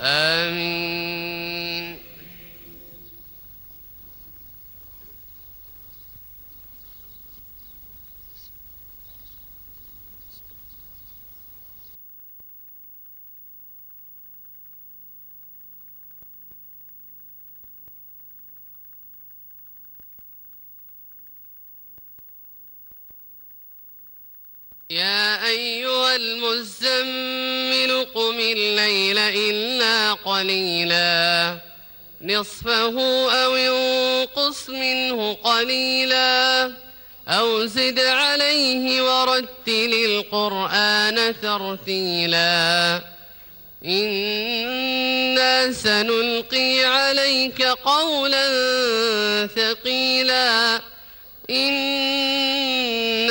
آمين. يا أيها المزمل الليل إلا قليلا. نصفه أو انقص منه قليلا. أو زد عليه ورتل القرآن ترتيلا. إنا سنلقي عليك قولا ثقيلا.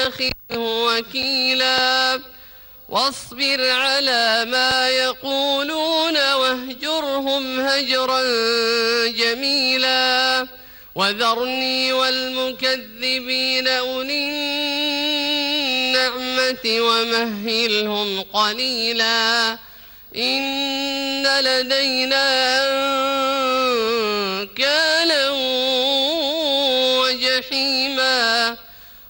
فاتخذه وكيلا. واصبر على ما يقولون واهجرهم هجرا جميلا. وذرني والمكذبين أولي النعمة ومهلهم قليلا. إن لدينا أنكالا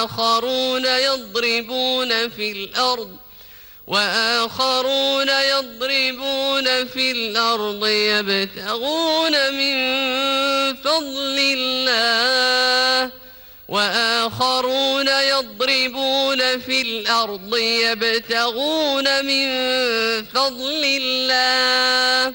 وآخرون يضربون في الأرض وآخرون يضربون في الأرض يبتغون من فضل الله وآخرون يضربون في الأرض يبتغون من فضل الله.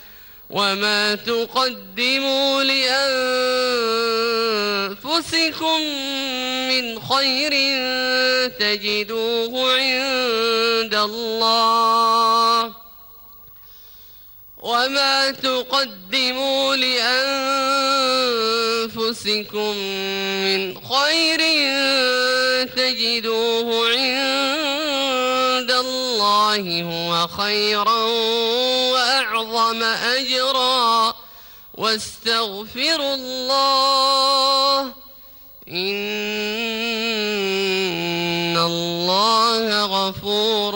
وما تقدموا لأنفسكم من خير تجدوه عند الله وما تقدموا لأنفسكم من خير تجدوه عند الله هو خيرا وأعظم أجرا واستغفروا الله. إن الله غفور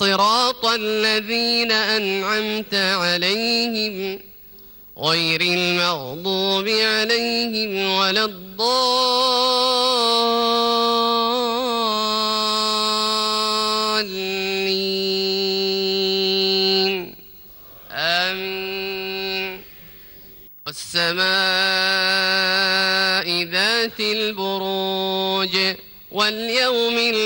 صراط الذين أنعمت عليهم غير المغضوب عليهم ولا الضالين. آمين. والسماء ذات البروج واليوم الموعود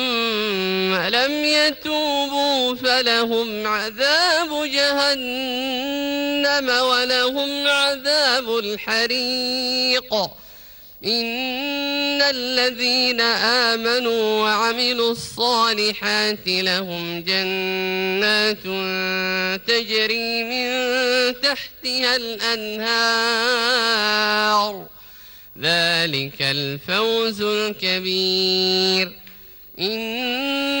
لم يتوبوا فلهم عذاب جهنم ولهم عذاب الحريق إن الذين آمنوا وعملوا الصالحات لهم جنات تجري من تحتها الأنهار ذلك الفوز الكبير إن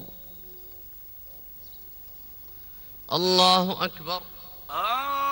الله أكبر. الله